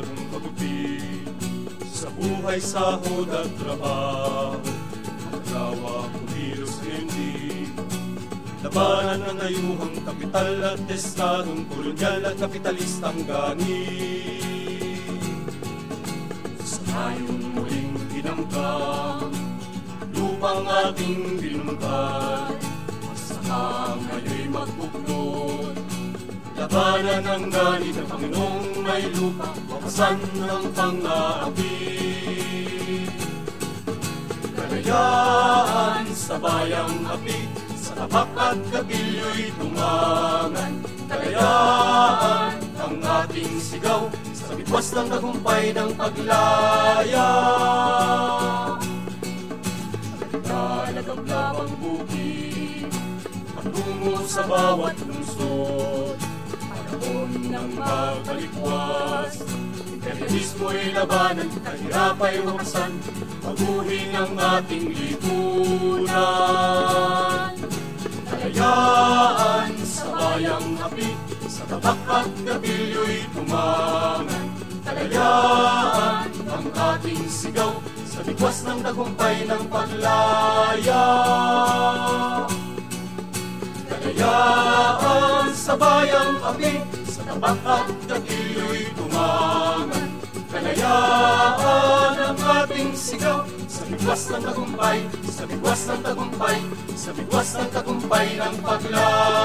bagong pagupit Sa buhay, sahod at trabaho. Magawa, kumilos hindi. Labanan ng ayuhang kapital at estadong kolonyal at kapitalistang gani. Sa ngayon muling tinangkang lupang ating binungkal Masama ngayon'y magbuklod Labanan ng ganit ng Panginoong may lupa Wakasan ng pang-aapi. Kalayaan sa bayang api Sa tabak at kabilyo'y tumangan Kalayaan ang ating sigaw Sa bitwas ng tagumpay ng paglaya. Nalagablab ang bukid Patungo sa bawat lungsod magbalikwas Imperialismo'y labanan Kahirap ay wakasan Baguhin ang ating lipunan. Kalayaan sa bayang api Sa tabak at kabilyo'y tumangan. Kalayaan ang ating sigaw Sa bigwas ng tagumpay ng paglaya. Kalayaan sa bayang api Tabak at kabilyo'y tumangan Kalayaan ang ating sigaw Sa bigwas ng tagumpay Sa bigwas ng tagumpay Sa bigwas ng tagumpay ng paglaya